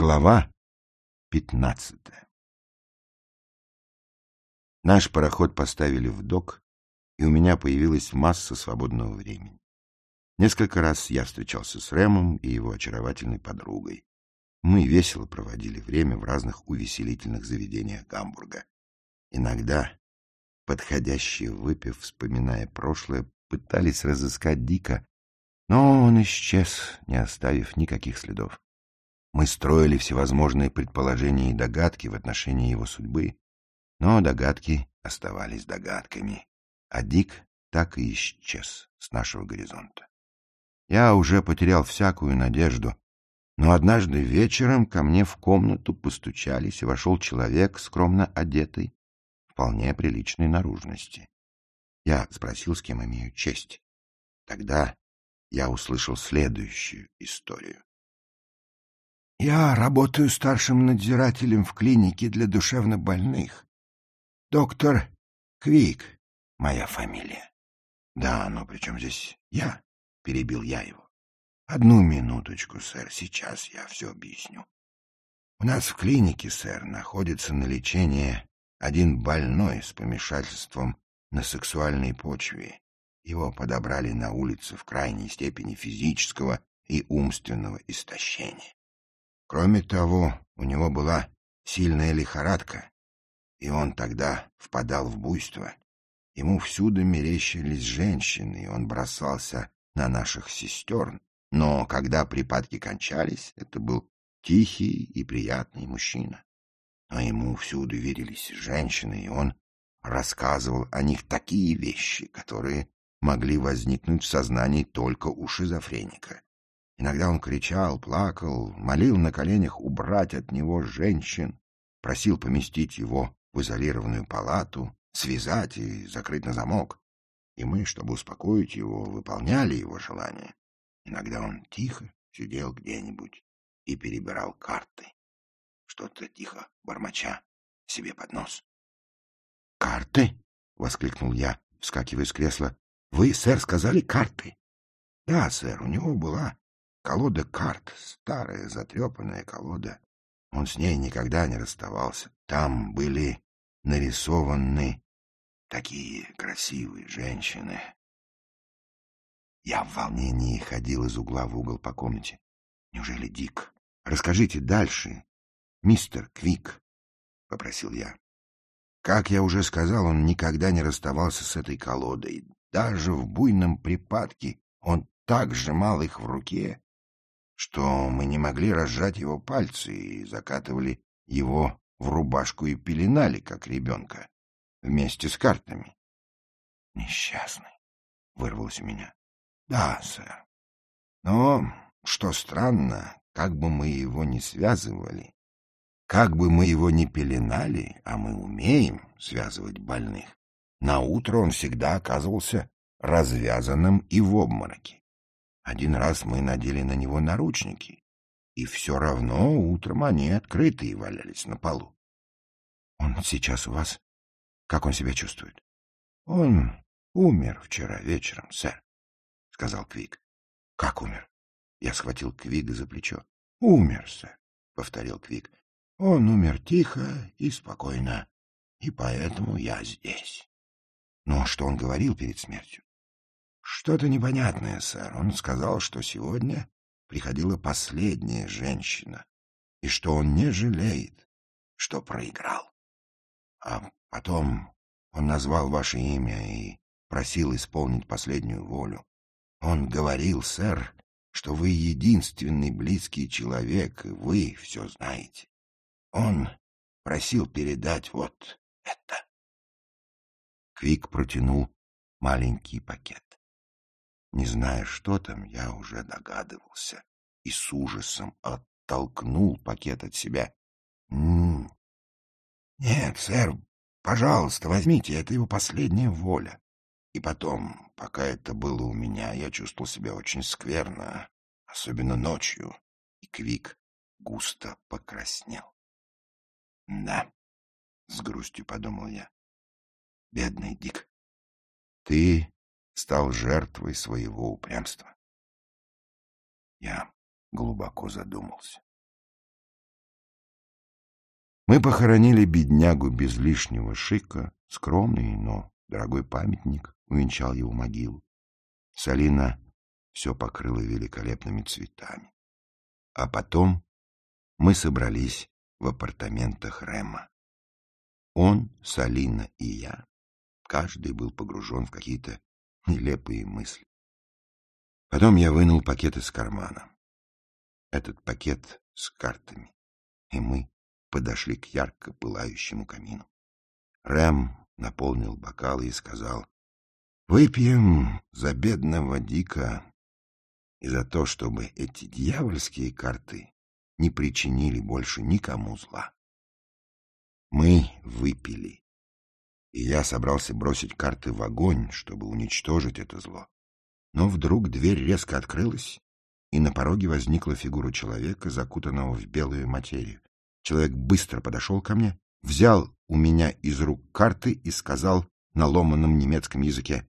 Глава пятнадцатая Наш пароход поставили в док, и у меня появилась масса свободного времени. Несколько раз я встречался с Рэмом и его очаровательной подругой. Мы весело проводили время в разных увеселительных заведениях Гамбурга. Иногда, подходящие выпив, вспоминая прошлое, пытались разыскать Дика, но он исчез, не оставив никаких следов. Мы строили всевозможные предположения и догадки в отношении его судьбы, но догадки оставались догадками, а Дик так и исчез с нашего горизонта. Я уже потерял всякую надежду, но однажды вечером ко мне в комнату постучались, и вошел человек, скромно одетый, вполне приличной наружности. Я спросил, с кем имею честь. Тогда я услышал следующую историю. Я работаю старшим надзирателем в клинике для душевнобольных. Доктор Квик — моя фамилия. Да, но при чем здесь я? — перебил я его. Одну минуточку, сэр, сейчас я все объясню. У нас в клинике, сэр, находится на лечении один больной с помешательством на сексуальной почве. Его подобрали на улице в крайней степени физического и умственного истощения. Кроме того, у него была сильная лихорадка, и он тогда впадал в буйство. Ему всюду мерещились женщины, и он бросался на наших сестер. Но когда припадки кончались, это был тихий и приятный мужчина. Но ему всюду верились женщины, и он рассказывал о них такие вещи, которые могли возникнуть в сознании только у шизофреника. Иногда он кричал, плакал, молил на коленях убрать от него женщин, просил поместить его в изолированную палату, связать и закрыть на замок. И мы, чтобы успокоить его, выполняли его желания. Иногда он тихо сидел где-нибудь и перебирал карты, что-то тихо бормоча себе под нос. — Карты? — воскликнул я, вскакивая с кресла. — Вы, сэр, сказали карты? — Да, сэр, у него была Колода карт, старая, затрепанная колода. Он с ней никогда не расставался. Там были нарисованы такие красивые женщины. Я в волнении ходил из угла в угол по комнате. Неужели Дик? Расскажите дальше, мистер Квик, — попросил я. Как я уже сказал, он никогда не расставался с этой колодой. Даже в буйном припадке он так сжимал их в руке, что мы не могли разжать его пальцы и закатывали его в рубашку и пеленали, как ребенка, вместе с картами. Несчастный, — вырвалось у меня. Да, сэр. Но, что странно, как бы мы его ни связывали, как бы мы его ни пеленали, а мы умеем связывать больных, на утро он всегда оказывался развязанным и в обмороке. Один раз мы надели на него наручники, и все равно утром они открытые валялись на полу. — Он сейчас у вас? Как он себя чувствует? — Он умер вчера вечером, сэр, — сказал Квик. — Как умер? Я схватил Квига за плечо. — Умер, сэр, — повторил Квик. — Он умер тихо и спокойно, и поэтому я здесь. Но что он говорил перед смертью? Что-то непонятное, сэр. Он сказал, что сегодня приходила последняя женщина, и что он не жалеет, что проиграл. А потом он назвал ваше имя и просил исполнить последнюю волю. Он говорил, сэр, что вы единственный близкий человек, и вы все знаете. Он просил передать вот это. Квик протянул маленький пакет. Не зная, что там, я уже догадывался и с ужасом оттолкнул пакет от себя. «М -м Нет, сэр, пожалуйста, возьмите, это его последняя воля. И потом, пока это было у меня, я чувствовал себя очень скверно, особенно ночью, и Квик густо покраснел. Да, с грустью подумал я. Бедный Дик. Ты стал жертвой своего упрямства. Я глубоко задумался. Мы похоронили беднягу без лишнего шика, скромный, но дорогой памятник увенчал его могилу. Салина все покрыла великолепными цветами. А потом мы собрались в апартаментах Рема. Он, Салина и я, каждый был погружен в какие-то нелепые мысли. Потом я вынул пакет из кармана. Этот пакет с картами. И мы подошли к ярко пылающему камину. Рэм наполнил бокалы и сказал, «Выпьем за бедного Дика и за то, чтобы эти дьявольские карты не причинили больше никому зла». Мы выпили, и я собрался бросить карты в огонь, чтобы уничтожить это зло. Но вдруг дверь резко открылась, и на пороге возникла фигура человека, закутанного в белую материю. Человек быстро подошел ко мне, взял у меня из рук карты и сказал на ломаном немецком языке,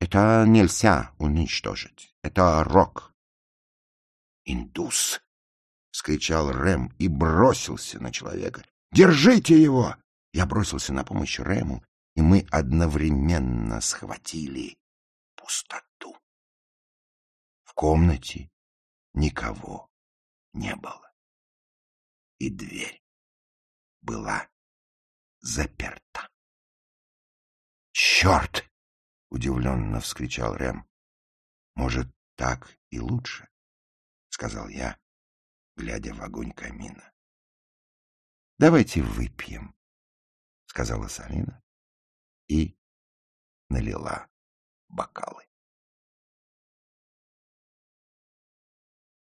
«Это нельзя уничтожить. Это рок». «Индус!» — вскричал Рэм и бросился на человека. «Держите его!» Я бросился на помощь Рэму, и мы одновременно схватили пустоту. В комнате никого не было и дверь была заперта. «Черт!» — удивленно вскричал Рэм. «Может, так и лучше?» — сказал я, глядя в огонь камина. «Давайте выпьем», — сказала Салина и налила бокалы.